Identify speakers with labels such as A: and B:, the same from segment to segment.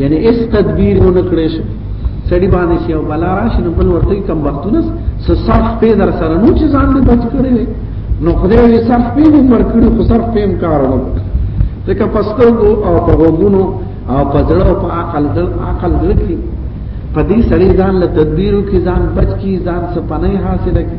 A: یعنی اس تدبیر و نکړې شو سړي باندې شي او بلا راشي نو بل ورته کم وختونه س صرف په در سره نو چې ځان دې بچ کړی وي نو خدای یې صرف په دې مر کړو خو صرف په کار وکړ ځکه پسترګو او په غوګونو او په ځړ او په عقل ځړ عقل ځړ کې په دې سړي ځان له تدبیرو کې ځان بچ کی ځان سپنه حاصله کی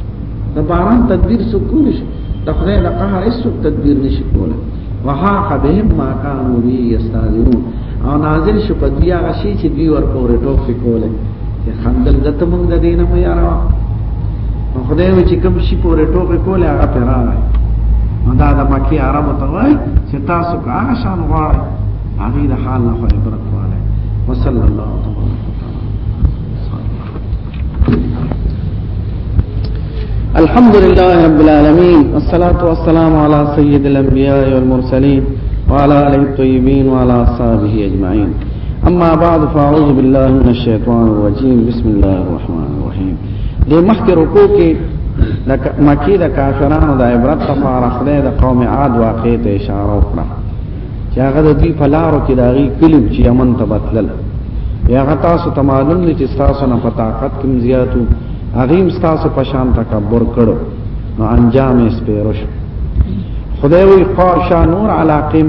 A: د باران تدبیر څوک کولی شي د خدای د قهر هیڅوک تدبیر نشي کولی وحاق بهم ما كانوا به يستهزئون او نازل شو په دیا غشي چې دوی ورپورې ټوکې کوله چې خندل دته موږ د دینه مو یاروا نو خدای و چې کوم شي پورې ټوکې کوله هغه پر راغی نو دا د مکی عربو ته وای چې تاسو کا شان غواړئ هغه د حال نه خبرت واله وصلی الله تعالی
B: الحمد لله رب العالمين والصلاة والسلام على سيد الأنبياء والمرسلين وعلى آله الطيبين وعلى أصحابه أجمعين أما بعد فأعوذ بالله من الشيطان الرجيم بسم الله الرحمن الرحيم دي محك رکوع کې د مکی د کافرانو عبرت لپاره خدای د قوم عاد واقع اشاره أخرى چې هغه د دوی په لارو کې د هغې کلب چې یمن ته بتلل یا هغه تاسو ته معلوم دی چې ستاسو نه په طاقت کې زیاتو هغه هم ستاسو په شان تکبر کړو نو انجام یې سپېرو شو خدای وی قاشا نور علاقه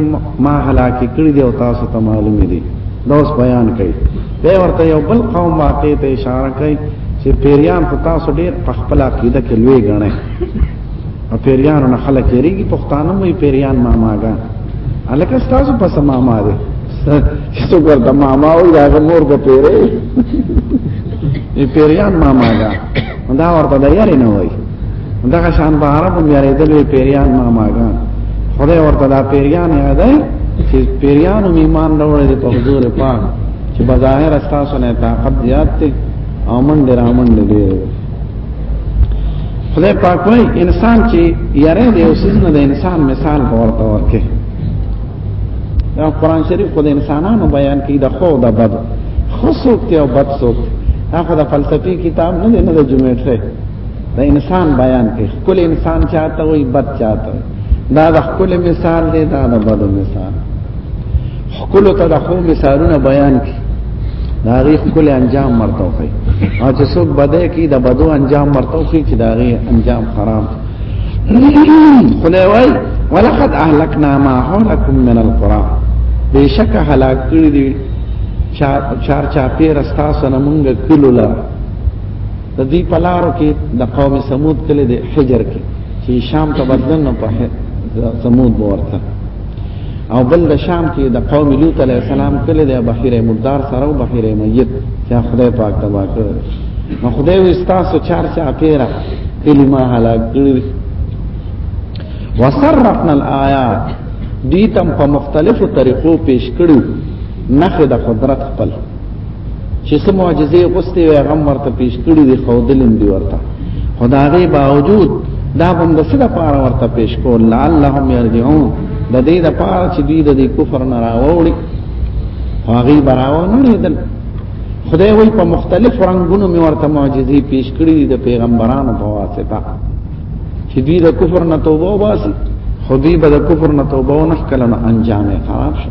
B: ما هلاک کړی دی او تاسو ته معلوم دی دا اوس بیان کړي دا ورته یو بل قوم واقع ته اشاره کوي چې پیریان په تاسو ډېر په خپل عقیده کې لوی غني او پیریانو نه خلک یریږي پښتانه مې پیریان ماماګان الکه تاسو پس ماما دي څو ورته ماما او دا مور په پیری یې پیریان ماماګان دا ورته د یاري نه وای دا شان په عربو مې یریدل پیریان ماماګان خدای ورته دا پیریان یادای چې پیریانو ایمان راوړل په حضور پاک چې بظاهر استاسو نه طاقت زیات او من درامن دې خدای پاک وای انسان چې یاره دی او سیز نه د انسان مثال ورته ورکه دا قران شریف خو د انسانانو بیان کوي د خو د بد خصوص ته او بد سوچ هغه د فلسفي کتاب نه نه د جمعیټره د انسان بیان کوي کل انسان چاته وي بد چاته دا د خپل مثال دی دا د بد مثال خپل ته د خو مثالونه بیان کی دا غي خپل انجام مرته وي او چې څوک بده کی د بدو انجام مرته وي چې دا غي انجام خراب خدای وای ولقد اهلكنا ما حولكم من القرى بشک هلاک کړی دي چار چار چا پیر استا سره مونږ کلو لا د دې پلارو کې د قوم سمود کله د حجر کې چې شام ته بدلنه په سمود ورته او بل د شام کې د قوم لوط علی السلام کله د بحیره مردار سره او بحیره میت چې خدای پاک تبا کړ نو خدای وي تاسو چار چا پیرا کلمه هلاک کړی وسرقنا الآیات دې تم په مختلفو طریقو پیش کړو نخې د قدرت خپل چې څه معجزې غوستې وي هغه ورته پیش کړي دي خودلم دی ورته خدای باوجود دا بند څه د پاره ورته پیش کول لعلهم يرجعون د دې د پاره چې دوی د کفر نه راوړي هغه براو نه لیدل خدای وی په مختلف رنگونو می ورته معجزې پیش کړې دي د پیغمبرانو په واسطه چې دوی د کفر نه توبه واسي خو دوی به د کفر نه توبه نه کله انجام خراب شي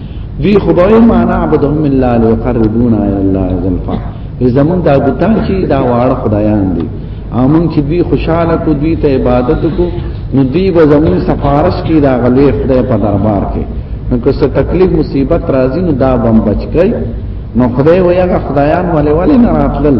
B: دوی خدای ما نعبدهم الا ليقربونا الى الله زلفا زمون دا بوتان چې دا واړه خدایان دي امون چې دوی خوشاله کو دوی ته عبادت کو نو دوی به زمون سفارش کی دا غلې خدای په دربار کې نو که څه تکلیف مصیبت راځي نو دا بم بچ کړي نو خدای ویغه خدایان ولې ولې نه راتلل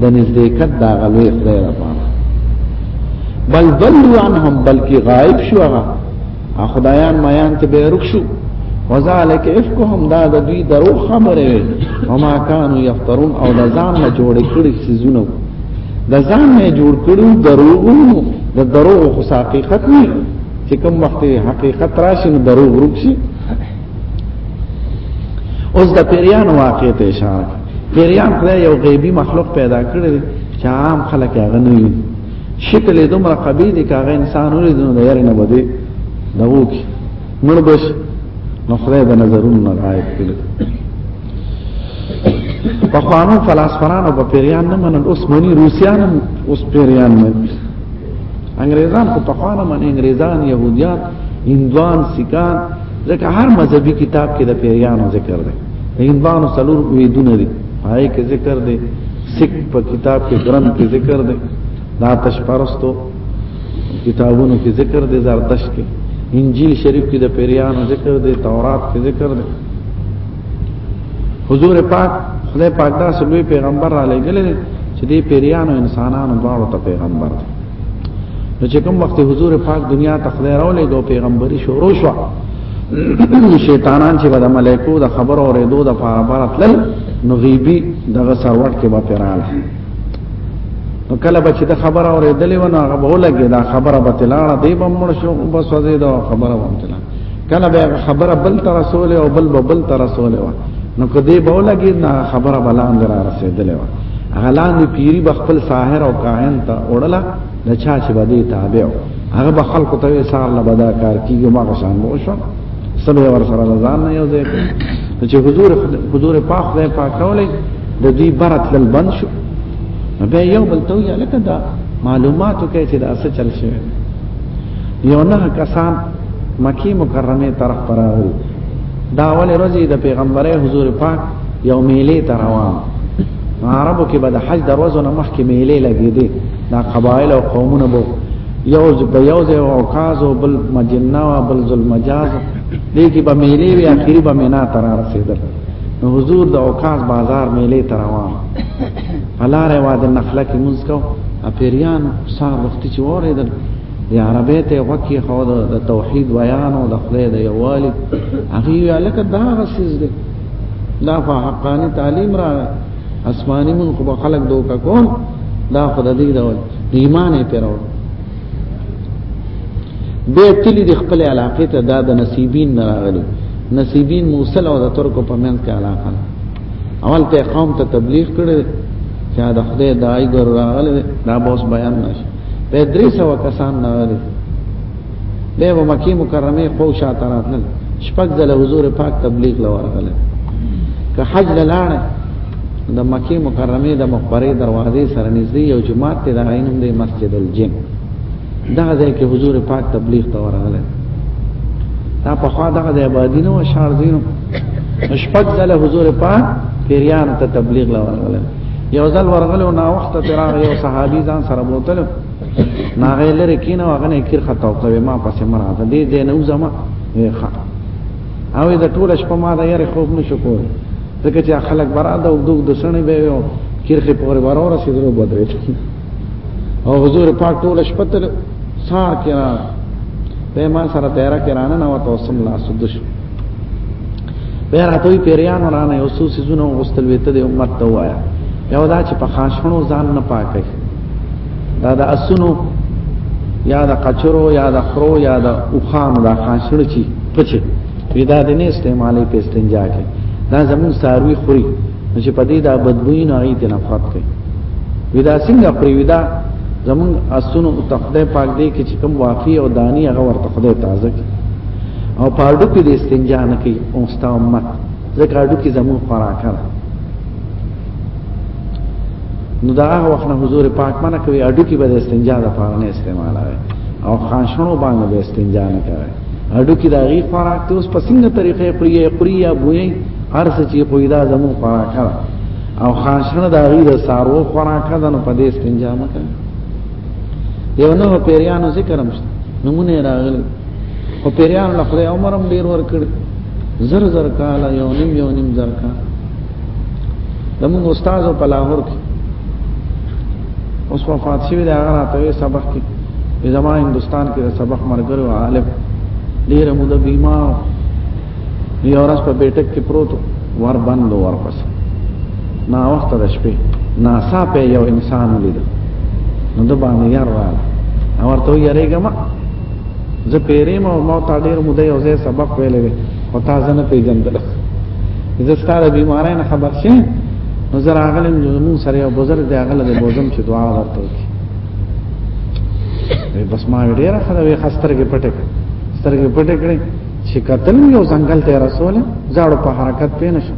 B: د نزدېکت دا غلوې خدای لپاره بل ضلوا عنهم بلکې غائب شو هغه خدایان میان ته به رک شو وذالک افکهم دا د دوی درو خبره وما كانوا يفترون او د ځان نه جوړ کړي سيزونه د ځان نه جوړ کړي دروغ د دروغ خو حقیقت نه چې کوم وخت حقیقت راشي نو دروغ ورک شي اوس د پیریان واقع ته اشاره پیریان خدای یو غیبی مخلوق پیدا کړی چې عام خلک هغه نه وي شکل یې دومره قبیح دی که هغه انسان ولید نو د یارې نه به دی دغو کې مړ به شي نو خدای د نظرونو نه غایب کړي پخوانو فلاسفرانو په پیریان نه منل اوس مني روسیان هم اوس پیریان نه انګریزان خو پخوانه مني انګریزان یهودیان هندوان سیکان ځکه هر مذهبي کتاب کې د پیریانو ذکر دی لیکن باندې څلور وی دونه دي پای کې ذکر دی سک په کتاب کې ګرم کې ذکر دی دا تشپرستو کتابونو کې ذکر دی زرتش کې انجیل شریف کې د پیریانو ذکر دی تورات کې ذکر دی حضور پاک خدای پاک دا سلوی پیغمبر را لګل چې دی پیریانو انسانانو دواړو ته پیغمبر دی نو چې کوم وخت حضور پاک دنیا ته خدای راولې دو پیغمبري شروع شو شیطانان چې د ملائکو د خبر او ریدو د پاره برتل نو غیبی دغه سروټ کې به پیراله نو کله به چې د خبر او ریدلې ونه هغه به لګي دا خبره به تلاړه دی به مړ شو بس وځي دا خبره به تلاړه کله به خبره بل تر رسول او بل بل تر رسول و نو کدی به لګي نه خبره بلان درا رسیدلې و غلان پیری بخپل ساحر او کاهن ته وړله د چا چې باندې تابع هغه به خلق ته سار نه بدا کار کیږي ما غشان مو شو سبه ور سره ځان نه یو ځای چې حضور حضور پاک دې پاکولې د دې برت لل بند شو به یو بل ته یا لکه دا معلوماتو کې چې دا څه چل شي یو نه کسان مکی مکرمه طرف پر راغلي دا ولې روزي د پیغمبره حضور پاک یو میلې ته روان عربو کې به د حج دروازو نه مخکې میلې لګېدې دا قبایل او قومونه بو یو په یو ځای او کاز او بل مجنه او بل ظلم مجاز دې کې به میلې وی اخیری به مینا تر رسیدل نو حضور د اوکاز بازار میلې تر روان الله ری واد نخله کې مونږ کو اپیریان سار وخت چې اوریدل د عربی ته وکی خو د توحید بیان او د خدای د یووالي هغه لکه دا غسیز دی دا په حقانی تعلیم را اسماني مون خو خلق دوکا کول دا خو د دې ډول ایمان یې پیرو به تللی د خپل علاقې ته دا د نصیبین نه راغلی نصیبین موصل او د ترکو په منځ کې علاقه اول ته قوم ته تبلیغ کړي چې دا خدای دای ګر راغلی دا بوس بیان نشي په درې سو کسان نه راغلي به په مکه مکرمه خو شاته راتلل شپږ ځله حضور پاک تبلیغ لورغل که حج لاله د مکه مکرمه د مقبره دروازې سره نږدې یو جماعت ته د عینوم د مسجد الجن دا ځای کې حضور پاک تبلیغ ته ورغل دا په خوا دغه د آبادی نو شهر زینو شپږ ځله حضور پاک پیریان ته تبلیغ لورغل یو ځل ورغل او نا وخت تراغ یو صحابي ځان سره بوتل ما غې لري کینه هغه نه کیر خطا او کوي ما پسې مرا ته دې دې نو زما ښه او دا ټول شپه ما دا یاري خوب نشو کول ځکه چې خلک براده او دوه د سنې به یو کیرخه پورې ورور رسیدلو بدرې او حضور پاک ټول شپه تر سار کې را په ما سره تیرا کې رانه نو تاسو الله سدش بیا راتوی پیریان ورانه یو څو سيزونه غوستل ویته د امت ته وایا یو دا چې په خاصونو ځان نه پاکي دا د اسونو یا د قچرو یا د خرو یا د اوخان دا خاصونو چی پچ پیدا د نه استعمالي په استنجا کې دا زمون ساروی خوري چې په دې دا بدبوئی نه ایت نفرت کوي ودا څنګه خوري ودا زمون اسونو تخده پاک دی کې چې کوم واقعي او دانی هغه ورته خدای تازه کوي او په اډو کې د استنجا نه کوي او ستا امت ځکه اډو کې زمون خوراک ده نو دا هغه وخت نه حضور پاک منه کوي اډو کې به استنجا د پاره نه استعمالوي او خانشونو باندې به استنجا نه کوي اډو کې دا غي خوراک ته اوس په څنګه طریقې خوري خوري یا بوي هر څه چې خوري دا زمون خوراک ده او خانشونه دا غي د سارو خوراک ده نو په دې استنجا نه کوي یو نو پیریانو ذکر هم شته نمونه راغلی او پیریانو له خدای عمر هم ډیر ورکړ زر زر کال یو نیم یو نیم زر کال زموږ استاد په لاهور کې اوس وفات شوی دی هغه راته سبق کې زما هندستان کې سبق مرګرو عالم ډیر موده بیمار یو ورځ په بیٹک کې پروت ور بند ور پس نا وخت د شپې نا صاحب یو انسان ولید نو د باندې یار راغله او ورته یریګم زه پیرې ما ما تا ډیر مده یو ځای سبق ویلې او تا زنه پیژندل زه ستاره بیمارای نه خبر شې نو زه راغلم زمون سره یو بزرګ دی هغه له بوزم چې دعا ورته وکړي بس ما ډیره خدای خسترګې پټه سترګې پټه کړې چې کتل یو ځنګل ته رسول زړه په حرکت پېنه شو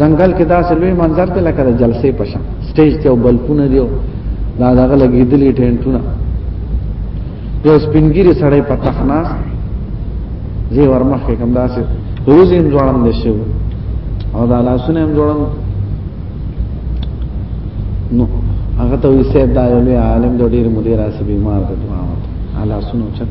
B: ځنګل کې داسې لوی منظر ته لکه د جلسې په شان سټیج ته بلپونه دیو دا دغه لګېدلې ټینټونه یو سپینګری سړی په تخناس زی ورمخې کوم داسې روز یې ځوړم دي شو او دا لاسونه یې ځوړم نو هغه ته وی سید دا یو عالم د ډیر مدیر اسی بیمار د دعا وته الله سنو چت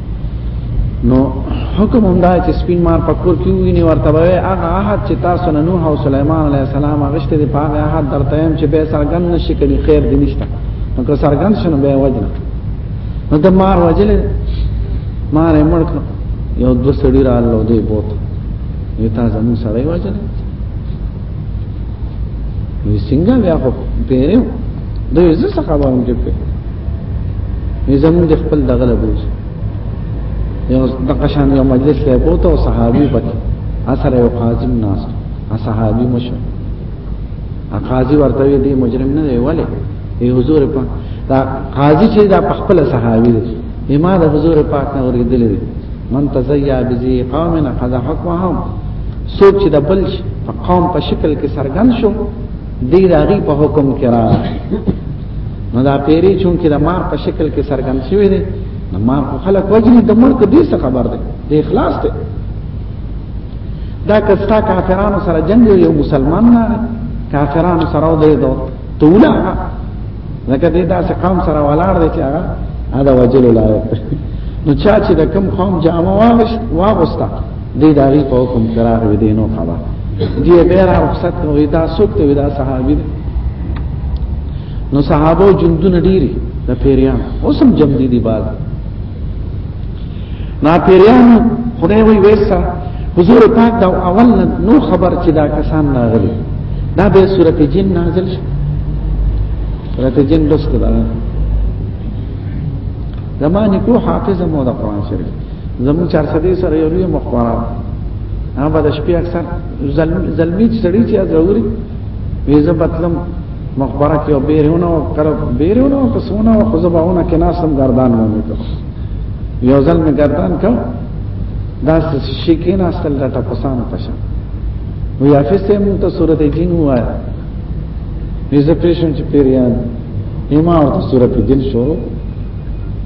B: نو حکم هم دا چې سپین مار پکور کې ویني ورته وای هغه احد چې تاسو نه نوح او سليمان عليه السلام غشته دی په هغه احد درته هم چې به سرګن نشي کړي خیر دی نشته نو که سرګن شنو به وجنه نو د مار وجل مار یې مړ کړ یو دو سړی را لو دی بوت یو تا زمون سړی وجل نو څنګه بیا خو پیرو دوی زه څه خبرم چې زمون د خپل دغه لبوس یو د قشان یو مجلس له بوته او صحابي پکې اثر یو قاضي ناس صحابي مشو قاضي ورته دی مجرم نه دی ولی ای حضور پاک دا قاضي چې دا خپل صحابي دی اما د حضور پاک نه ورګدل دی من تزیا بذی قومنا قد حکمهم سوچ د بل په قوم په شکل کې سرګن شو دی داغي په حکم کې را نو دا پیری چون کې د مار په شکل کې سرګن شوی دی نو مار په خلک وجنی د ملک دې څه خبر دی د اخلاص ته دا کستا کافرانو سره جنگ یو مسلمان نه کافرانو سره دی دو تولا لکه دې دا څه قوم سره ولاړ دی چې هغه دا وجلو لایق نو چا چې د کم قوم جامه واغشت واغستا دی دا غي په حکم قرار وي دی نو خبر دی به را رخصت نو دا سوک ته دا صحابي نو صحابه جندونه ډيري د پیریان اوسم جم دي دي باز نا پیریان خدای وی ویسا حضور پاک دا اول نو خبر چې دا کسان راغلي دا به سورته جن نازل شي سورته جن لسته دا زمانه کو حافظ مو د قران شریف زموږ چارسدي سره یو لوی مخبران هغه د شپې اکثر زلمی سړی چې ضروري وي زه بتلم مخبره کې او بیرونه او کړه بیرونه او تسونه او خزباونه کې ناسم گردان مې کړ یو ځل مې گردان کړ دا شي کې نه اصل ډټه پسان پښه وی حافظ ته مونږ ته سورته جن وایا وی زه پېښم چې پیریان ایما او سورته جن شروع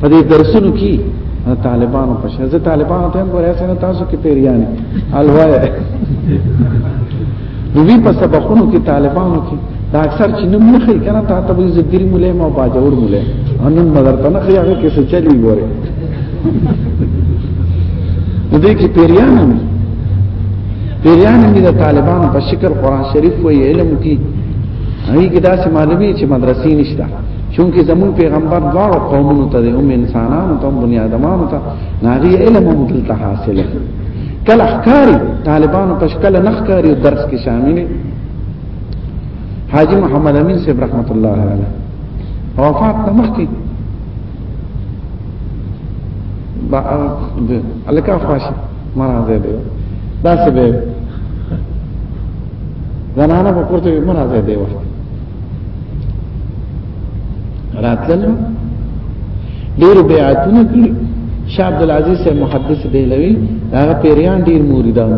B: په دې درسونو کې طالبانو په شان زه طالبانو ته هم ګوریا سره تاسو کې پیریانی الوای دوی په سبقونو کې طالبانو کې دا اکثر چې نوم نه خي کنه تا ته به زګری مولای ما باجور مولای انن مدر ته نه خي هغه کې څه چلی ګوره دې کې پیریانی پیریانی د طالبانو په شکل قران شریف وی علم کې هغه کې داسې معلومي چې مدرسې نشته چونکه زمون پیغمبر دواړو قومونو ته هم انسانانو ته بنی آدمانو ته ناغي علم هم دلته حاصل کله ښکاری طالبانو په شکل نخکاری درس کې شامل حاجی محمد امین صاحب رحمت الله علیه وفات نه مخکې با الکا فاشي مرزه دی دا څه به زنانه په کوته مرزه دی وخت راتلل ډیر بیعتونه کړی شاه عبد العزيز سے محدث دی لوي هغه پیریان ډیر مریدان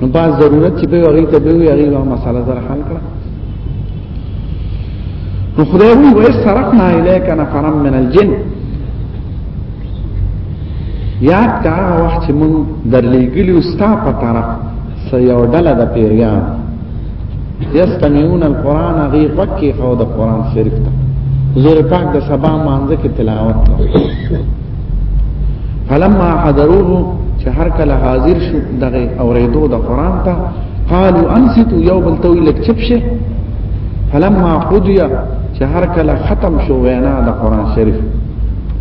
B: نو باز ضرورت چې به هغه ته به هغه وا مساله زر حل کړه نو خدای وی وای سرقنا الیک نفرا من الجن یاد کا وخت مون درلېګلی او ستا په طرف سو یو ډله د پیریان یستمعون القرآن غی وکی خو د قرآن شریف ته حضور پاک د سبا مانځ کې تلاوت فلما حضروه چې هر کله حاضر شو دغه اوریدو د قرآن ته قالوا انصتوا یو بل توي لک چپ شه فلما قضي چې هر کله ختم شو وینا د قرآن شریف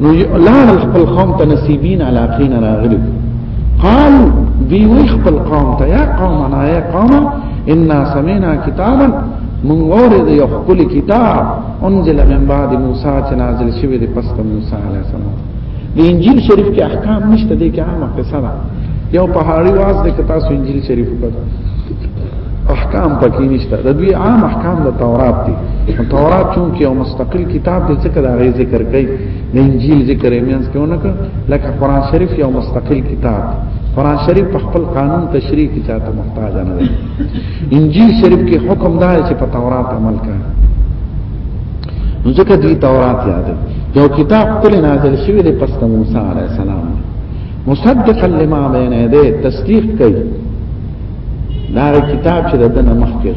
B: نو لار خپل قوم ته نصیبین علاقین راغلی قال دی وی خپل قوم ته یا قوم انا یا قوم ان سمعنا کتابا من اورد یو خپل کتاب انزل من بعد موسی چې نازل شوی دی پس د موسی علیه السلام د انجیل شریف کې احکام نشته دی کې عامه قصه ده یو پهاړی واز د کتاب انجیل شریف په احکام پکې نشته د دوی عام احکام د تورات دي تورات چون کې یو مستقل کتاب دی څخه دا غي ذکر کوي د انجیل ذکر یې مینس کې ونکړه لکه قران شریف یو مستقل کتاب قران شریف په خپل قانون تشریح کې چاته محتاج نه دی انجیل شریف کې حکم دا چې په تورات عمل کوي نو ځکه دوی تورات یاد یو کتاب تل نازل شوی دی پس د موسی علی السلام مصدقا لما بین یده تصدیق کوي دا کتاب چې دنه مخکې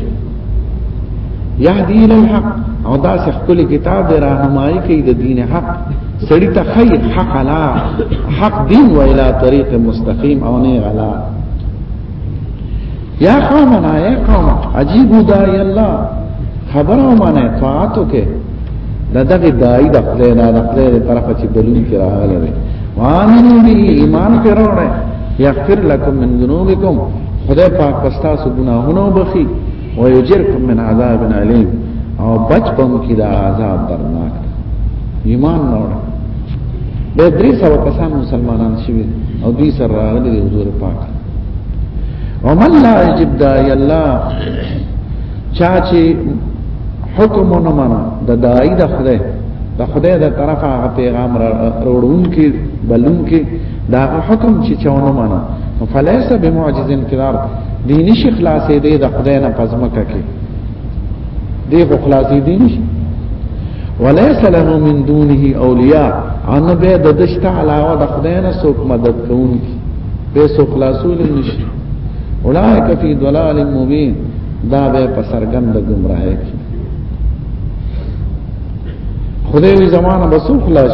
B: یهدی للحق او دا خپل کتاب دی راهنمایي کوي د دین حق سړی ته خیر حق لا حق دین و الی طریق مستقیم او نه غلا یا قومنا یا قوم عجیب دای الله خبر او معنی طاعت وکړه دا دغه دای د خپل نه د خپل طرف چې بلون کې راغله وي وامنو به ایمان کې راوړې یغفر لكم من ذنوبکم خدای پاک پستا سو ګناهونو بخي ويجركم من عذاب عليم او بچ پم کی دا عذاب درناک ایمان نور به درې سو کسان مسلمانان شوي او دوی سره راغلي د حضور پاک ومن لا يجب داعي الله چا چې حکم نه منه د داعي د خدای د خدای د طرفه پیغام راوړون کې بلون کې دا حکم چې چاونه معنا فلیس بمعجز انقدار دی نشي خلاصې دی د خدای نه پزمکه کې دی خو خلاصې دی نشي وليس له من دونه اولیاء ان به د دشت علاوه د خدای نه څوک مدد کوونکی به څوک خلاصول نشي اولئک فی ضلال مبین دا به په سرګند گمراهی کې خدای وی زمانہ بسو خلاص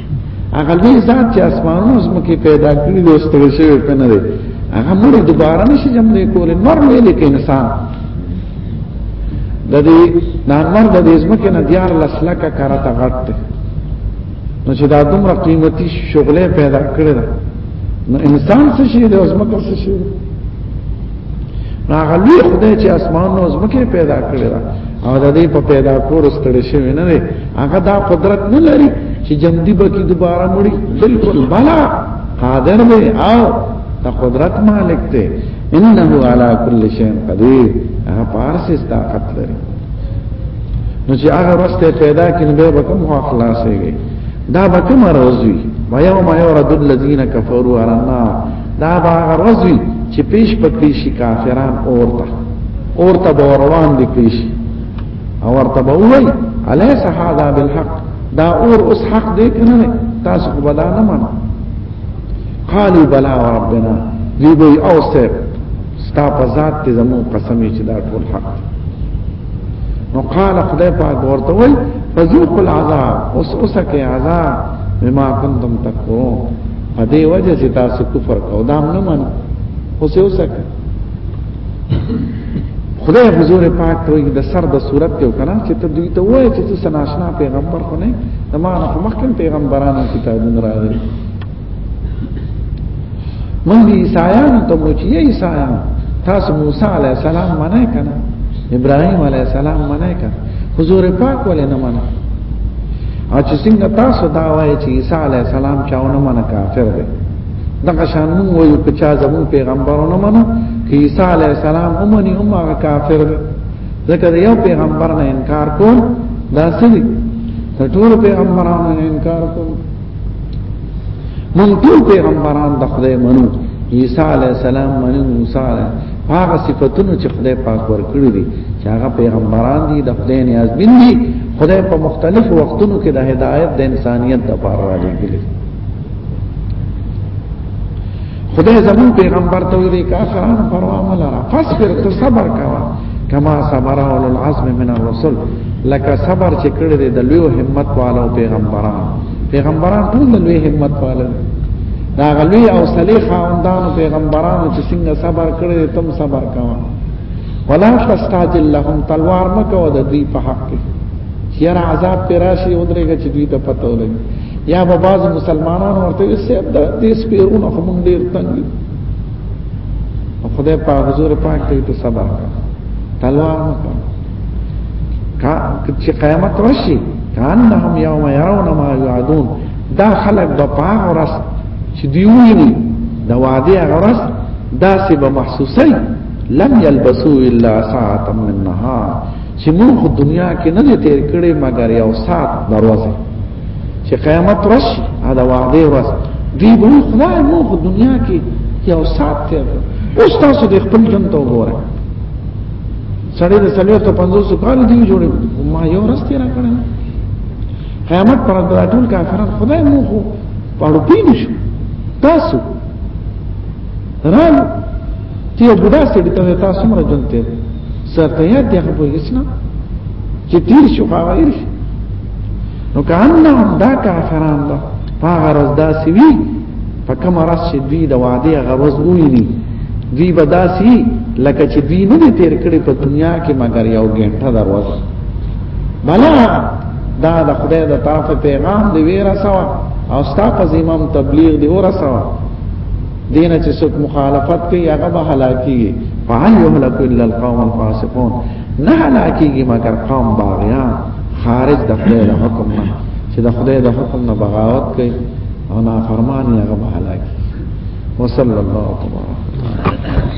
B: هغه لوی ذات چې اسمانونو زمکه پیدا کړی دی ستړي شوی کنه دی هغه مړ دوباره نشي جملې کولې مر ویلې کې انسان د دې نانمر د دې زمکه نه دیار لسلکه کارته غټ دی نو چې دا دومره قیمتي شغله پیدا کړې ده نو انسان څه شي دی زمکه څه شي هغه لوی خدای چې اسمانونو زمکه پیدا کړی دا او د دې په پیدا کولو ستړي شوی نه دی هغه دا قدرت نه لري چې جمدی به کې دوباره مړي بالکل بلا قادر دی او دا قدرت مالک دی انه علی کل شیء قدیر هغه پارس طاقت لري نو چې هغه راسته پیدا کین به به کوم خلاصيږي دا به کوم روزي ما یوم یورد الذین کفروا علی النار دا به هغه روزي چې پیش پکې شي کافران اورته اورته به روان دي پیش او ورته به وای الیس هذا بالحق دا اور اوس حق دی کنه تاسو خو بلا نه منه قالوا بلا وربنا دی به او سه ستا په ذات ته زمو قسم چې دا ټول حق نو قال خدای پاک ورته وای فذوقوا العذاب اوس اوسه کې عذاب بما كنتم تکفرون په دې وجه چې تاسو کفر کوئ دا نه منه اوس اوسه خدای حضور پاک ته د سر د صورت ته وکړه چې ته دوی ته وایې چې څه سناشنا پیغمبر خو نه د ما نه مخکې پیغمبرانو کتابونه راغلي من دي عیسایان ته مو چې عیسایان تاسو موسی علی السلام منه کنه ابراهیم علی السلام منه کنه حضور پاک ولې نه منه او چې څنګه تاسو دا وایې چې عیسی علی السلام چاونه منه کافر دی دغه شان مونږ وایو چې چا زمون پیغمبرونه منو چې عیسی علی السلام اومني هم هغه کافر دی ځکه یو پیغمبر نه انکار کول دا سړي ته ټول پیغمبرانو نه انکار کول مونږ ټول پیغمبران د خدای منو عیسی علی السلام منو موسی علی هغه صفاتونه چې خدای پاک ورکړي دي چې هغه پیغمبران دي د خدای نه ازمن دي خدای په مختلفو وختونو کې د هدایت د انسانيت لپاره راغلي خدای زمون پیغمبر ته ویلي کافرانو پروا مله را فصبر ته صبر کوا کما صبر اول العزم من الرسل لکه صبر چې کړی دی د لوی همت والو پیغمبران پیغمبران ټول د لوی همت والو دا غلوی او صلیح خاندان پیغمبرانو چې څنګه صبر کړی تم صبر کوا ولا تستعجل لهم تلوار مکو د دې په حق کې یاره عذاب پر راشي او درېږي چې دوی ته پته ولګي یا به بعض مسلمانانو ورته سیب د دې سپیرونو خو مونږ ډیر تنګ یو خدای په حضور پاک ته ته صبر کړه تلوار مو کړه کا چې قیامت راشي کانهم یوم یرون ما یعدون دا خلق د پاغ ورس چې دی ویني د وادي غرس دا سه به محسوسي لم يلبسوا الا ساعه من نهار چې موږ خو دنیا کې نه تیر کړي مګر یو ساعت دروازه چې قیامت راشي دا وعده ورځ دی به خدای موږ خو دنیا کې یو ساعت تیر کړ اوس تاسو د خپل جن ته وګورئ سړی د سړیو ته 500 کال دی جوړې ما یو ورځ تیر کړم قیامت پر د ټول کافرانو خدای موږ خو پاړو پینې شو تاسو رال ته بوډا سړی ته تاسو مر جون ته سرته یاد دی خو اسنا چې تیر شو خاویر نو کانهم دا کافران ده هغه راز دا سوي په کوم راز چې دوی د وعده هغه ورځ ویني دوی به داسي لکه چې دوی نه دي تیر کړي په دنیا کې مګر یو ګنټه دروز بلا دا د خدای د طرف پیغام دی ویرا سوا او ستا په زمام تبلیغ دی ورا سوا دینه چې څوک مخالفت کوي هغه به هلاکي فعل يهلك الا القوم الفاسقون نه هلاکيږي مګر قوم باغیان خارج د خدای د حکم نه چې د خدای د حکم نه بغاوت کوي او نافرمانی هغه به هلاکي وصلى الله
A: تبارك وتعالى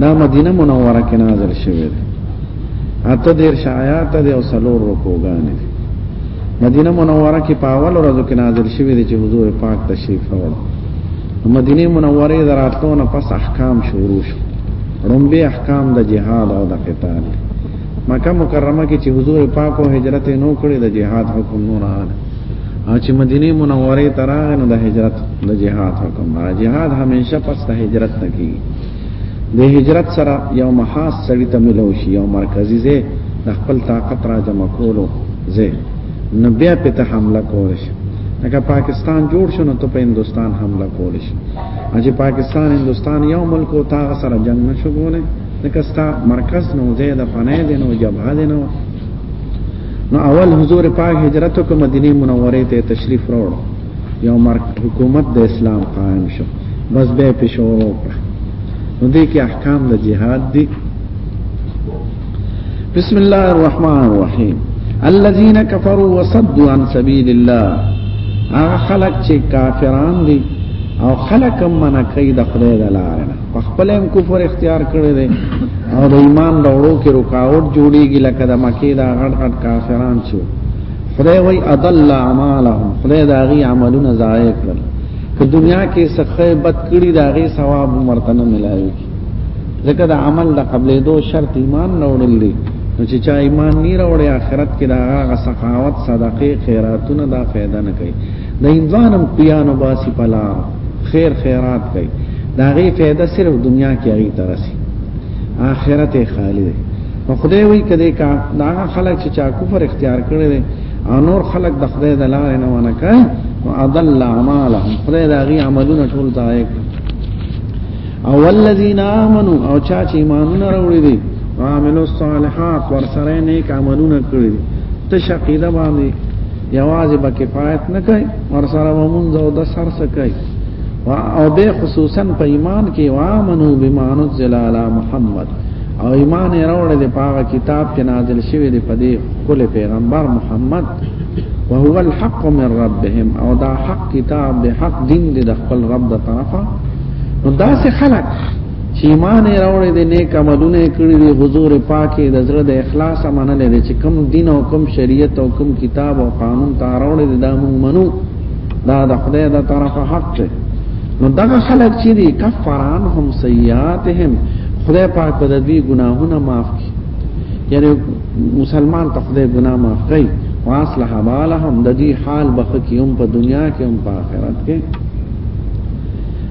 A: دا مدینه منوره کې نازل شوی دی اته دیر شایات دی او سلور رکوګان دی مدینه منوره کې په اول ورځو کې نازل شوی دی چې حضور پاک تشریف راوړ مدینه منوره دراتلو نه پس احکام شروع شو رومبه احکام د جهاد او د قتال مکه مکرمه کې چې حضور پاک او هجرت نو کړی د جهاد حکم نور آله
B: او چې مدینه منوره ته راغی نو د هجرت د جهاد حکم را جهاد همیشه پس د هجرت نه کیږي د هجرت سره یو محاس سړی ته ملو شي یو مرکزی ځای د خپل طاقت را جمع کولو ځای نو بیا په ته حمله کول شي لکه پاکستان جوړ شو نو ته په هندستان حمله کول شي چې پاکستان هندستان یو ملک او تاغ سره جنگ نشو کولای لکه ستا مرکز نو ځای د پناه دی نو جبهه دی نو نو اول حضور پاک هجرت کو مدینه منوره ته تشریف راوړ یو مرک حکومت د اسلام قائم شو بس به پښور وکړ نو دې کې احکام د جهاد دي بسم الله الرحمن الرحیم الذين كفروا وصدوا عن سبيل الله هغه خلک چې کافران دي او خلک منع کوي د خدای د لارې نه په خپل هم کفر اختیار کړی دی او د ایمان د وړو کې رکاوټ جوړیږي لکه د مکه دا غټ غټ کافران شو خدای وی اضل اعمالهم خدای دا غي عملونه ضایع کړل که دنیا کې سخه بد کړی دا غي ثواب مرته نه ملایوي ځکه د عمل د قبلې دو شرط ایمان نه وړل دي نو چې چا ایمان نه راوړي آخرت کې دا هغه سخاوت صدقه خیراتونه دا فائدہ نه کوي د انسانم پیانو باسی پلا خیر خیرات کوي دا غي فایده صرف دنیا کې هغه ترسي آخرت خالی دی نو خدای وی کده کا دا خلک چې چا کفر اختیار کړی دی او نور خلک د خدای د لارې نه ونه کوي او اضل اعمالهم خدای دا غي عملونه ټول ضایع او الذين امنوا او چا چې ایمانونه راوړي دي عاملوا الصالحات ورسره نیک عملونه کړی دي تشقیده باندې یوازې به کفایت نه کوي ور سره مونږ او د سر سکای او به خصوصا په ایمان کې وامنو بما نزل علی محمد او ایمان یې راوړل په هغه کتاب چې نازل شوی دی په دې کول پیغمبر محمد وهو الحق من ربهم او دا حق کتاب به حق دین دی د خپل رب د طرفه نو دا څه خلق چې ایمان یې راوړی دی نیک عملونه یې کړي دي حضور پاک یې د زړه د اخلاص منلی دی چې کوم دین او کوم شریعت او کوم کتاب او قانون ته راوړی دی دا موږ منو دا د خدای د طرفه حق دی نو دغه خلک چې دي کفران هم سیئاتهم خدای پاک په دې ګناهونه معاف کړي یعنی مسلمان ته خدای ګناه معاف کوي واصلح بالهم د دې حال بخکیوم په دنیا کې هم په آخرت کې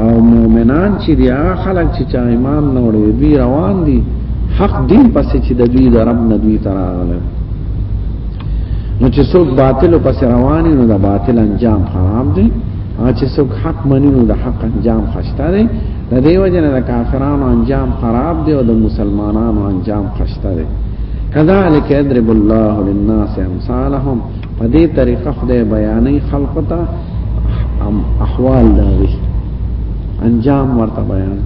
B: او مؤمنان چې دی هغه خلک چې چا ایمان نه وړي دوی روان دي حق دین پسې چې د دوی د رب نه دوی تراغله نو چې څوک باطل پسې رواني نو د باطل انجام خراب دی او چې څوک حق مني نو د حق انجام خشته دی د دې وجه نه د کافرانو انجام خراب دی او د مسلمانانو انجام خشته دی کذالک یضرب الله للناس امثالهم په دې طریقه خدای بیانې خلق ته احوال دا وی انجام ورته بیان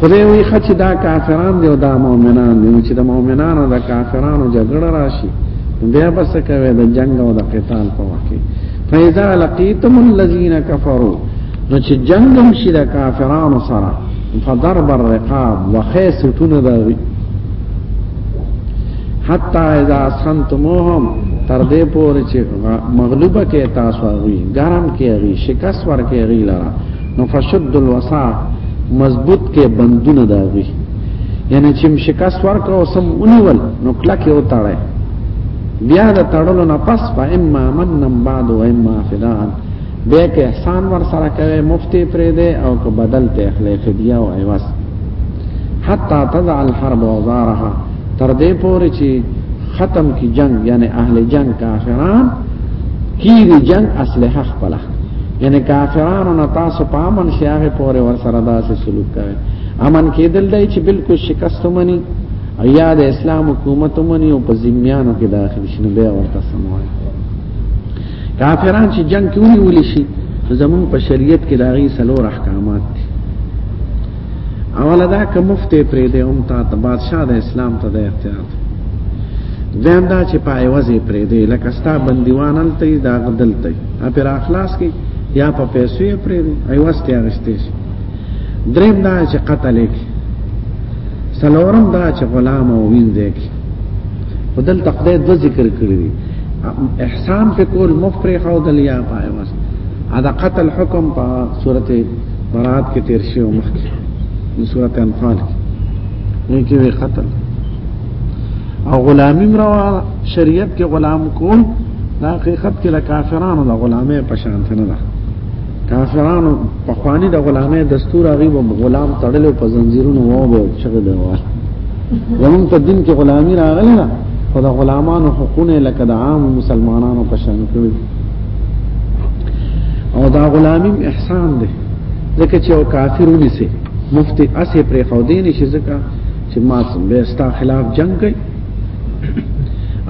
B: خدای وی خچ دا کافران دی او دا مؤمنان دی چې د مؤمنانو د کافرانو جګړه راشي بیا بس کوي د جنگ او د قتال په وخت فاذا لقيتم الذين كفروا نو چې جنگ هم شي د کافرانو سره فضرب الرقاب وخیسټونه دا وی حتا اذا اسخنتموهم تر دې پورې چې مغلوبه کې تاسو وي ګرم کې وي شکست ور کې وي لاره نو فشد الوساق مضبوط کې بندونه دا وي یعنی چې شکست ور کو سم اونیول نو کلک یو تړای بیا د تړلو نه پس په اما منن بعد و اما فدان به کې احسان ور سره کوي مفتی پرې دې او کو بدل ته اخلي فدیه او ایواز حتا تضع الحرب وزارها تر دې پورې چې ختم کی جنگ یعنی اهل جنگ کافران کیری جنگ اسلحه خپل یعنی کافرانو نه تاسو په امن شي هغه پورې ور سره داسې سلوک کوي امن کېدل دی چې بالکل شکست مني او یا د اسلام حکومت مني او په ذمیانو کې داخل شي نو بیا ورته سموي کافران چې جنگ کوي ولې شي زمون په شریعت کې داغي سلور احکامات دي اوله دا که مفتی پرې دی هم تا ته بادشاه د اسلام ته د اختیار دی دویم دا چې په عوضې پرې دی لکه ستا بندیوان هلته یې دا دلته یې پرې راخلاص کړي یا په پیسو یې پرې دی عوض ته یې اخیستی شي دریم دا چې قتل یې کړي څلورم دا چې غلام او وینځی کړي خو دلته خدای دوه ذکر کړي دي احسان په کول مفت پرې ښودل یا په عوض دا قتل حکم په صورت برات کې تیر شي او مخکې د سورته انفال کې نه کې وی قتل او غلامی مروا شریعت کې غلام کول دا حقیقت کې د کافرانو د غلامۍ په شان نه ده کافرانو په خواني د غلامۍ دستور هغه غلام تړلو په زنجیرونو وو به چغه به وای زمون په دین کې غلامی راغله خو د غلامانو حقوقونه لکه د عام مسلمانانو په شان کړی او دا غلامیم احسان دی ځکه چې او کافر ونیسي مفتی اسې پرې خو دې نشي ځکه چې ما به ستا خلاف جنگ کوي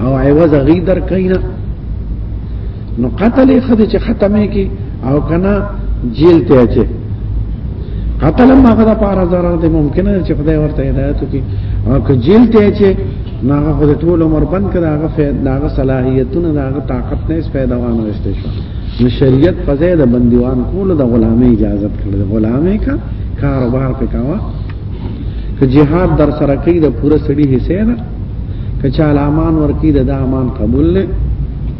B: او عوض غي در کینا نو قتل خدي چې ختمه کی او کنا جیل ته اچي قتل ما غدا پارا zarar دې ممکنه چې خدای ورته هدایت کی او که جیل ته اچي نه هغه خو د ټول عمر بند کړه هغه فائد هغه صلاحیتونه هغه طاقت نه اس پیدا وانه وسته شو نو شریعت په ځای د بندیوان کول د غلامه اجازه کړل غلامه کا کاروبار په کاوه که جهاد در سره کوي د پوره سړي حصے نه که چا الامان ورکی د امان قبول نه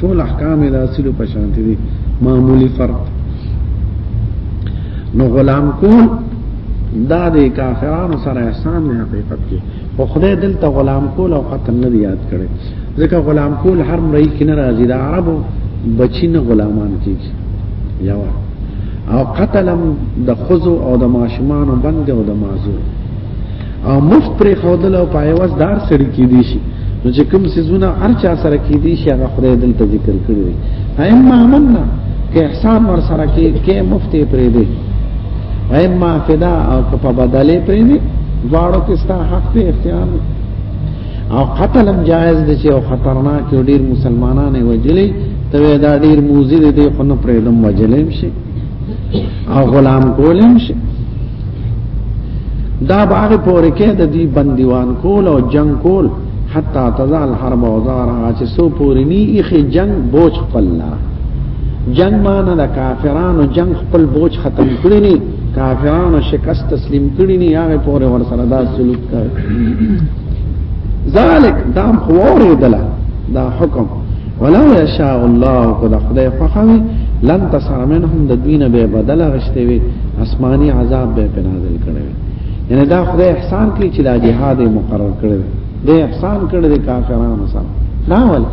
B: ټول احکام د اصل په شان دي معمولی فرق نو غلام کول دا د کافرانو سره احسان نه حقیقت کې خو خدای دلته غلام کول او قتل نه یاد کړي ځکه غلام کول هر مړی کې نه راځي د عربو بچی نه غلامان کیږي یو او قتلم د خزو او د ماشومان بند او د معذور او مفت پر خودل او پایواز دار سړی کې دي شي نو چې کوم سيزونه ارچا سره کې دي شي هغه خدای دلته ذکر کړی اما مننا که احسان ور سره کې کې مفت پرې دی اما فدا او کپا بدلې پرې دواړو کې ستا حق ته اختیار او قتل هم جائز دي چې او خطرناک او ډیر مسلمانانه وجلې ته دا ډیر موزي دي خو نه پرې دم وجلې شي او غلام کولم شي دا باغ پورې کې د دې بندیوان کول او جنگ کول حتا تزع الحرب وزارها چې سو پورنی اخی جنگ بوج خپل لره جنگ معنی د کافرانو جنگ خپل بوج ختم کړی نه کافرانو شکست تسلیم کړی نه هغه پورې ور سره دا سلوک کړ ذالک دام خوور دلا دا حکم ولو یشاء الله قد خدای فخوی لن تسر منهم د دین به بدل غشتوی آسمانی عذاب به پنازل کړی یعنی دا خدای احسان کوي چې دا جهاد مقرر کړی دی د احسان کړی دی کافرانو سره دا ول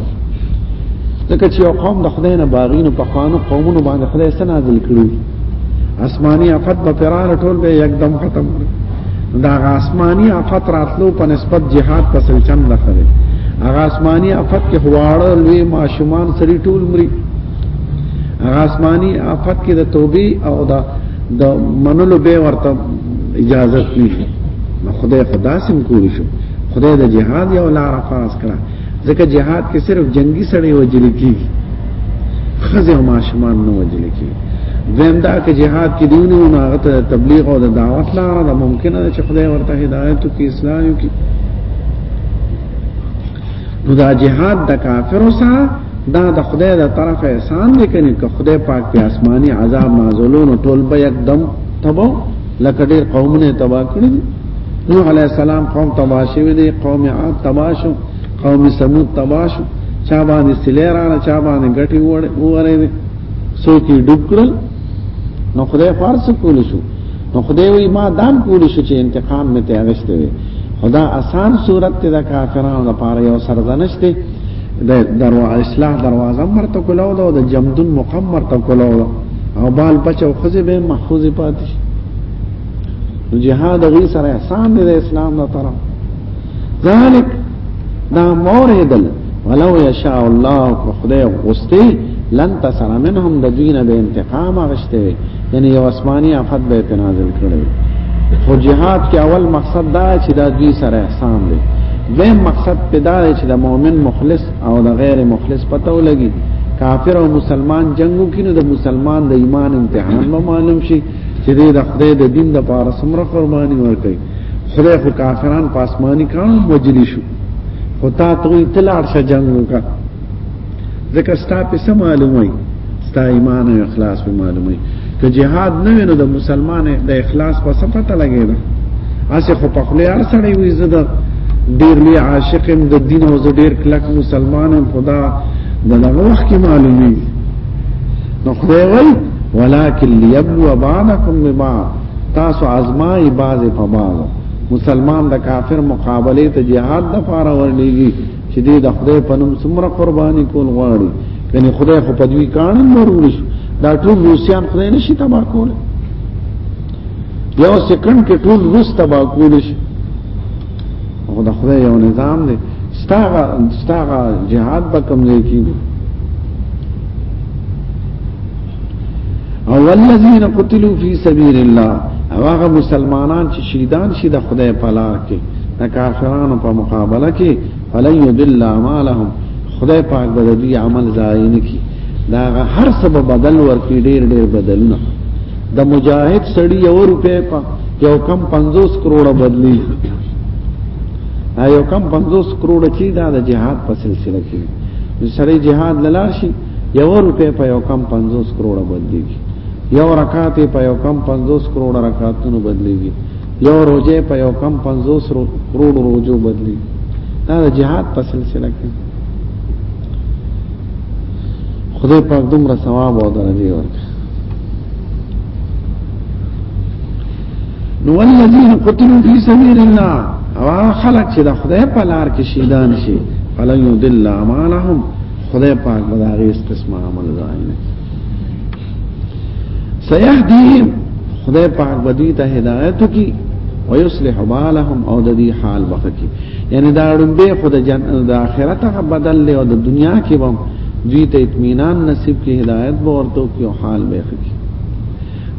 B: ځکه چې یو قوم د خدای نه باغینو په خوانو قومونو باندې خدای سره نازل کړی آسمانی افت په پران ټول به یکدم ختم کړ دا آسمانی افت راتلو په نسبت جهاد په سلچن نه خره هغه آسمانی افت کې هواړه لوی ماشومان سری ټول مري هغه آسمانی افت کې د توبې او د د منلو به ورته اجازه نشي نو خدای خدا سم کوی شو خدای د جهاد یو لار فرض کړه ځکه جهاد کې صرف جنگي سړی وجل کیږي خزه او ماشومان نه وجل کیږي زم دا کې جهاد کې دیونه او هغه ته تبلیغ او د دعوت لار ده ممکنه ده چې خدای ورته هدایت او کې اسلام کې نو دا جهاد د کافرو سره دا د خدای د طرف احسان دی کنه که خدای پاک په آسماني عذاب نازلونو ټول به یکدم تبو لکه ډیر قومونه تبا کړی نوح علی السلام قوم تبا شوی دی قوم عاد تبا شو قوم ثمود تبا شو چا باندې سلیرانه چا باندې غټي وړه وره څوک ډوب کړل نو خدای فارس کول شو نو خدای وی ما دام کول شو چې انتقام مې ته اغشته وي خدا آسان صورت ته د کافرانو لپاره یو سرزنش دی د درو اصلاح دروازه مرته کولاو دا د جمدون مقام مرته کولاو دا او بال بچو خزه به محفوظ پاتې نو جهاد غي سره احسان دی اسلام نه طرف ذالک دا موردل ولو یشاء الله خدای غستی لن تسر منهم د دوی نه به انتقام غشته یعنی یو اسماني افت به تنازل کړي خو جهاد کې اول مقصد دا چې دا دوی سره احسان دی دویم مقصد پیدا دی چې د مؤمن مخلص او د غیر مخلص پته ولګي کافر او مسلمان جنگو کې نو د مسلمان د ایمان امتحان به معلوم شي چې د خدای د دین د پاره سمره قرباني ورکړي خدای خو کافران پاسماني کانو وجلی شو خو تا ته تلار شه جنگو کا ځکه ستا په سم معلومي ستا ایمان او اخلاص په معلومي که جهاد نه وینو د مسلمان د اخلاص په څه پته لګي دا اسه خو په خله هر سړی وي زده ډیر لوی عاشق د دین او ډیر کلک مسلمان خدا د هغه وخت کې معلومي نو خدای وای ولکن ليبلو بعضکم ببعض تاسو ازمای بعض په بعض مسلمان د کافر مقابله ته jihad د فار ورلېږي چې دې د خدای په نوم څومره قرباني کول غواړي کني خدای خو په دوی کان مروري دا ټول روسيان خدای نشي تبا کول یو سکند کې ټول روس تبا کول شي خو د خدای یو نظام دی ستاغه ستاغه جهاد به کوم ځای کیږي او الذين قتلوا في سبيل الله هغه مسلمانان چې شهیدان شي د خدای په لار کې د کافرانو په مقابله کې فلن يضل اعمالهم خدای پاک به دې عمل ضایع نه کړي دا هر سبب بدل ورکړي ډېر ډېر بدلونه د مجاهد سړی یو روپې په یو کم 50 کروڑه بدلی یو کم 50 کروڑه چې دا د جهاد په سلسله کې سړی جهاد لار شي یو روپې په یو کم 50 کروڑه بدلیږي یو رکعت په یو کم 50 کروڑه رکعتونو بدلیږي یو روزه په یو کم 50 کروڑ روزو بدلیږي دا د جهاد په سلسله کې خدای پاک دومره ثواب او درجه ورکړي نو الذين قتلوا في سبيل الله او خلق چې د خدای په لار کې شهیدان شي فلن يضل اعمالهم خدای پاک به دا غیس قسمه عمل ځای نه سيهديهم خدای پاک بدی ته هدایت کی او یصلح بالهم او د دې حال بخکی یعنی دا رمبه خود جن د اخرت هغه بدل له د دنیا کې به دوی ته اطمینان نصیب کی هدایت به ورته کی او حال به خکی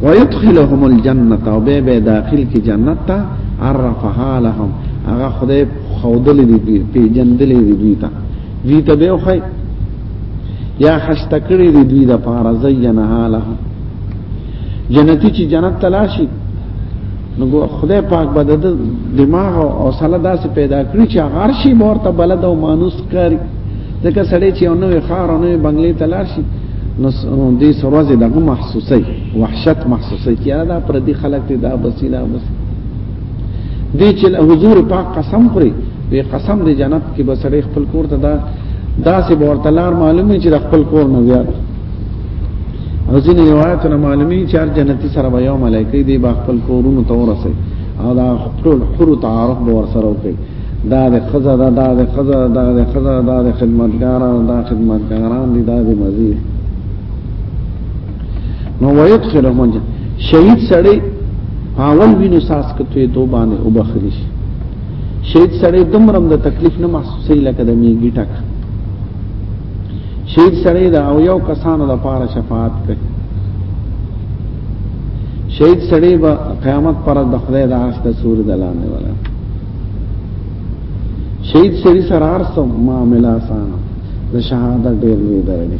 B: ويدخلهم الجنه او به به داخل کی جنت ته عرفها لهم هغه خدای خودلې دي پی جندلې دي دوی ته دوی ته به وخی یا خسته کړی دی دوی د پاره زینها له جنتی چې جنت تلاشي نو خدای پاک به د دماغ او صله داسې پیدا کړی چې غارشي مورته بلد او مانوس کاری ځکه سړی چې نو خار او نو بنگلې تلاشي نو دې سروازه دغه محسوسه وحشت محسوسه کیاره دا پر دې خلک ته دا بسیلا بس دې چې حضور پاک قسم خوري وی قسم دې جنت کې بسړې خپل کور ته دا داسې ورتلار معلومي چې خپل کور نه زیات حسین روایتونه معلومي چې هر جنتی سره به یو ملایکی دی با خپل کورونو ته ورسي او دا خپل خور تعارف به ور سره وکړي دا د خزه دا دا د خزه دا د خزه دا د خدمتګاران دا خدمتګاران دي دا د مزید نو ويدخل هونجا شهید سړی اول وینو ساس کتوی دو باندې او بخلی شي شهید سړی دمرم د تکلیف نه محسوسې لکه د میګی ټک شهید سړی دا او یو کسانو د پاره شفاعت کوي شهید سړی به قیامت پر د خدای د عرش د سور دلانه ولا شهید سړی سره ارسم معاملې آسان د شهادت ډېر لوی درجه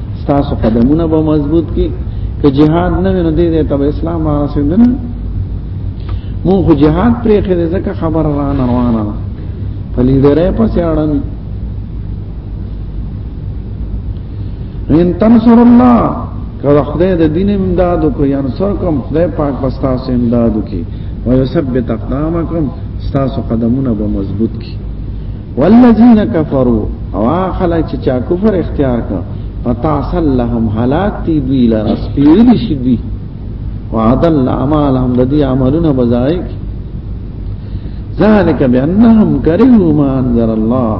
B: تاسو قدمونه به مضبوط کی که جهاد نه نه دی ته اسلام رسیدنه مون خو جهاد پرې خېده ځکه خبر را نه روانه ده په لیډرې پسې اړم ان تنصر الله کله خدای د دین امدادو کو یا نصر کوم خدای پاک پستا سه امدادو کی و یثبت اقدامکم تاسو قدمونه به مضبوط کی والذین کفروا او خلک چې چا کفر اختیار کړ فتعسل لهم هلاک دی دوی لرا سپیر دی شي دوی وعدل اعمالهم د دې عملونه بزایک ذالک بانهم کرهوا ما انذر الله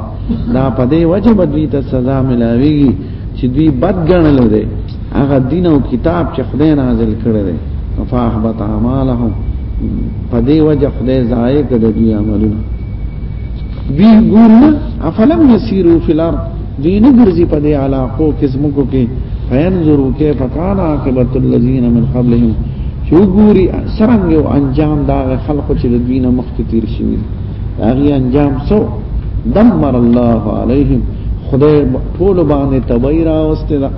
B: دا په دې وجه بدوی ته سزا ملاویږي چې دوی بد ګڼل دي هغه دین او کتاب چې خدای نازل کړی دی فاحبط اعمالهم په دې وجه خدای ضایع کړ دوی عملونه دی ګورنه افلم یسیرو فی الارض دی نه ګرځي په دې علاقو کې زموږ کې فینظروا کیف کان عاقبت الذین من قبلهم چې ګوري سرنګ یو انجام دا خلق چې د دینه مخکې تیر شوی هغه انجام سو دمر الله علیهم خدای ټول باندې تبای راوسته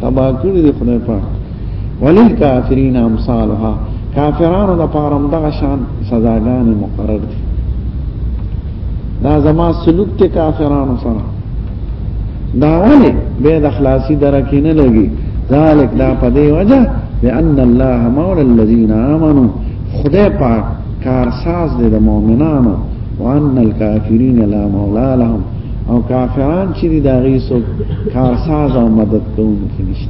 B: تبا کړی دی خدای پاک وللکافرین امثالها کافرانو د پارم دغه شان سزاګانې مقرر دي دا زما سلوک ته کافرانو سره دا ولی به د خلاصي درکې نه لګي ذالک دا په دې وجه بان الله مولى الذين امنوا خدای پاک کارساز دی د مؤمنانو وان الكافرين لا مولى لهم او کافران چې دا غي سو کارساز او مدد کوونکي نشته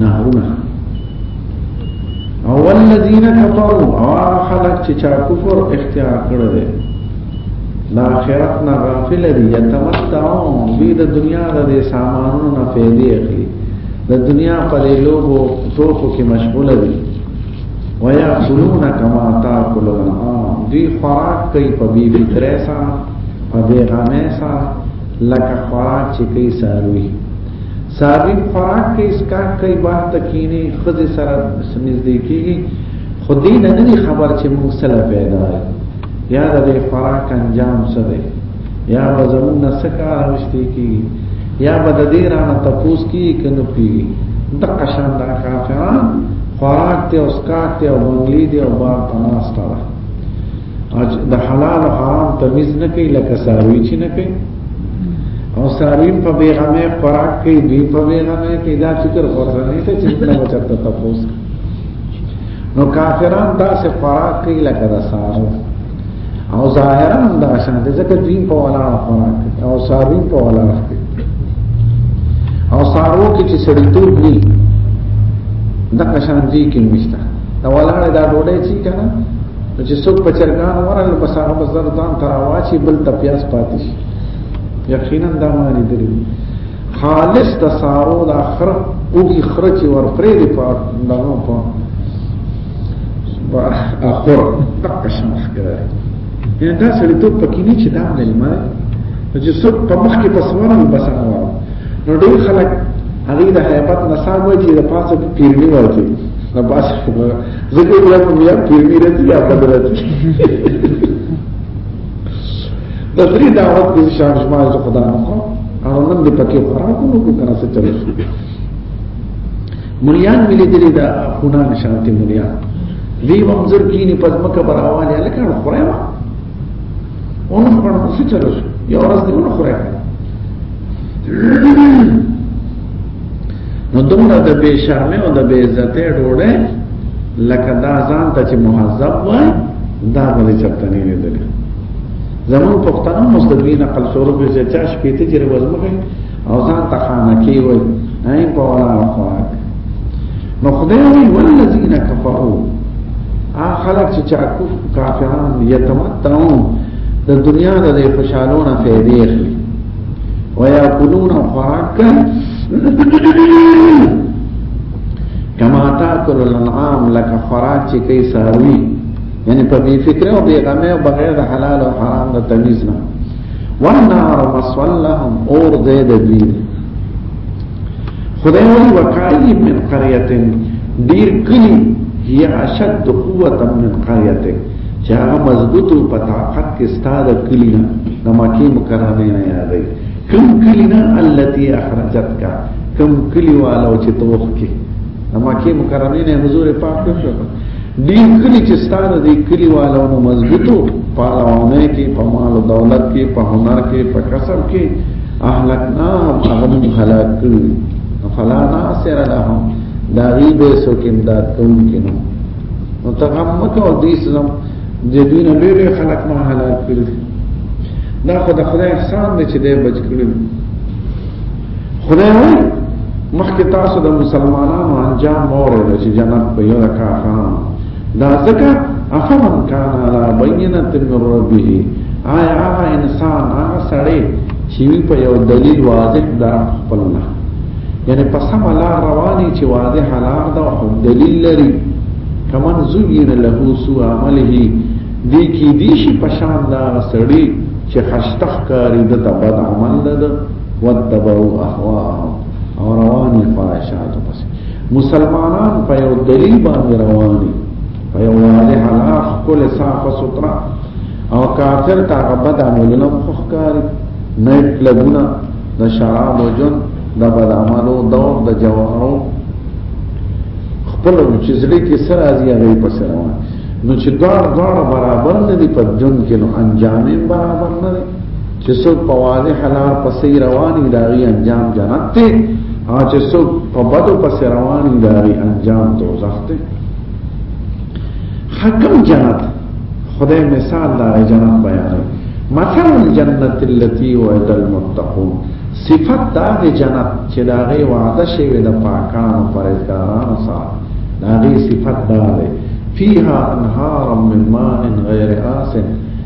B: نهرونه او الذين كفروا او خلق چې چا کفر اختیار کړی دی لا خیرت نه غافل دي یتمتعون دوی د دنیا د سامانونو نه فائدې اخلي د دنیا په لوبو ټوکو کې مشغول دي ويأكلون كما تأكل الأنعام دي خوراک کوي په بي فطره سره په بي غمه سره لکه خوراک چې کوي ساروي ساغي په فراق کې اسکار کوي بار ته کینی خزه سره نږدې کیږي خو دې نه نه خبر چې موږ سره پیدا یا د فراق انجام څه دی یا زمون نه سکار مشتي کی یا بد دې را نه تپوس کی کنو پی د قشان دا کافران خوراک ته اوسکار ته او منګلی دی او بار تناستا د حلال او حرام تمیز نه کوي لکه ساروی چې نه کوي او ساروی په بیغمه خوراک کوي دوی په بیغمه کې دا فکر غوړه نه ته چې نه وچته تاسو نو کافران دا سه خوراک کوي لکه دا سارو او ظاهرا دا شان دي ځکه دوی په ولا خوراک او ساروی په ولا او سارو کې چې سړی ټول دي دا شان دي کې مشته دا ولاړه دا ډوډۍ چې کنه چې څوک په چرګان ورغل بس هغه بس زر ځان تر واچي بل ته پیاس پاتې شي یقینا دا معنی درې خالص تصارو د اخر او کی خرچ ور پرې دی په دغه په اخر تک شمخ کړه یعنی دا سړی ته پکې نه چې دا نه ما چې څوک په مخ کې پسوره بس نه وره نو ډېر خلک هغه د حیبت نصاب وایي چې د پاسه پیرنی ورته د پاسه ذکر بیا په میا پیرمی راځي یا په درځي د درې دعوت کې شان شما ته خدا نه خو او نن دې پکې خوراک نو کو کنه څه چلو شو مليان ملي دې دا خونه نشانتي مليان دی منظر کینی پدمکه براواله لکه خورما اون خبره خو څه چلو شو یو ورځ دې ونه خورې نو دومره د بې شرمې او د بې عزتې ډوړې لکه دا ځان ته چې مهذب وای دا به چرته نه لیدل زمون پښتنو مستدوی نقل شروع به چې چا شپې ته چې ورځمږي او ځان ته خانه کې وای نه په ولا خو نو خدای وی والذین کفروا اخلق چې چا کافران یتمتعون د دنیا د خوشالونه فائدې اخلي ويأكلون خوراک کما تاکل الانعام لکه خوراک چې کوي ساروي یعنی په بی فکر او بی غمه او بغیر د حلال او حرام د تمیز نه والنار مسول لهم اور دې د دوی خدای وی وکای من قريه ډیر کلی هي اشد قوت من قريه چې هغه مضبوط او په طاقت کې ستاده کلی نه د مکه مکرمه نه یادې کوم کلی نه التي اخرجتک کوم کلی والو چې توخ کې مکه مکرمه نه حضور پاک شو دې کلی چې ستاره دې کلی والو نو مضبوطو پالاونه کې په مال او دولت کې په هنر کې په کسب کې اهلکنا هغه هلاک کړو فلا ناصر لهم دا وی به سو کې امداد کوونکی نو نو تغمک او دې سلام دې دین ډېر خلک ما هلاک کړو دا خو د خدای احسان دی چې دې بچ کړو خدای وایي مخکې تاسو د مسلمانانو انجام مورې د چې جنت په یو کافرانو دا ځکه افمن کان علی بینه من ربه آیا هغه انسان هغه سړی چې په یو دلیل واضح دا خپل نه یعنی په سم لار رواني چې واضح لار دا دلیل لري کمن زوین له سوء عمله دې کې دې شي پشان دا سړی چې خشتخ کاری د بد عمل ده وتبعوا اهواهم او رواني خواهشات پس مسلمانان په یو دلیل باندې رواني په یو واضح الاخ کل صافه سطرا او کافر تا غبد عملونه مخکاری نه لګونه د شراب او جن د بد عملو دور د جوارو خپل چې زړه کې سر ازي هغه پس روان نو چې دوار دوار برابر نه دي په جن کې نو انجامې برابر نه دي چې څوک په واضح لار پسې رواني داغي انجام جنت ته او چې څوک په بدو پسې رواني داغي انجام دوزخ ته حکم جنت خدای مثال دا جنت بیان مثل الجنت التي وعد المتقون صفت دا د جنت چې دا غي وعده شوی د پاکانو پرهیزګارانو سره دا غي صفت دا ده فيها انهار من ماء غير آسن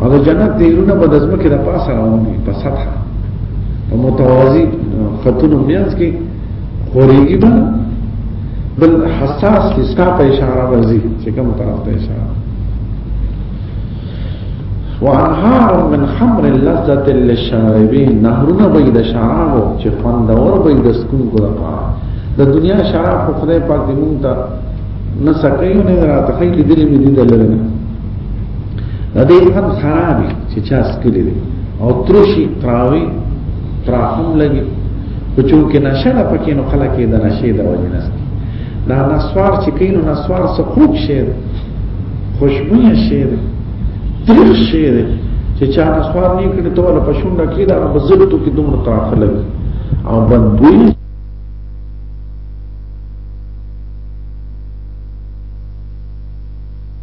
B: او د جنت دیرونه په دزمه کې د پاسه روان دي په سطح په متوازی خطونو میانس کې خوريږي به بل حساس کې ستا په اشاره ورزي چې کوم طرف ته اشاره وانهار من خمر لذت للشاربين نهرونه به د شرابو چې خوندور به د سکون کو لپاره د دنیا شراب خو خدای پاک دې مونږ ته نه سکه نه راته خېلې دې مې دې دلنه د دې هم خرابې چې چا سکلي دي او ترشي تراوي تراهم لګي خو چونکې نشه نه پکې نو خلک یې د نشې د وجې نه سکي دا نسوار چې کینو نسوار څه خوب شي خوشبویه شي ترخ شي چې چا نسوار نه کړي ته ولا پښونډه کې دا بزرتو کې دومره تراخ لګي او بدبوی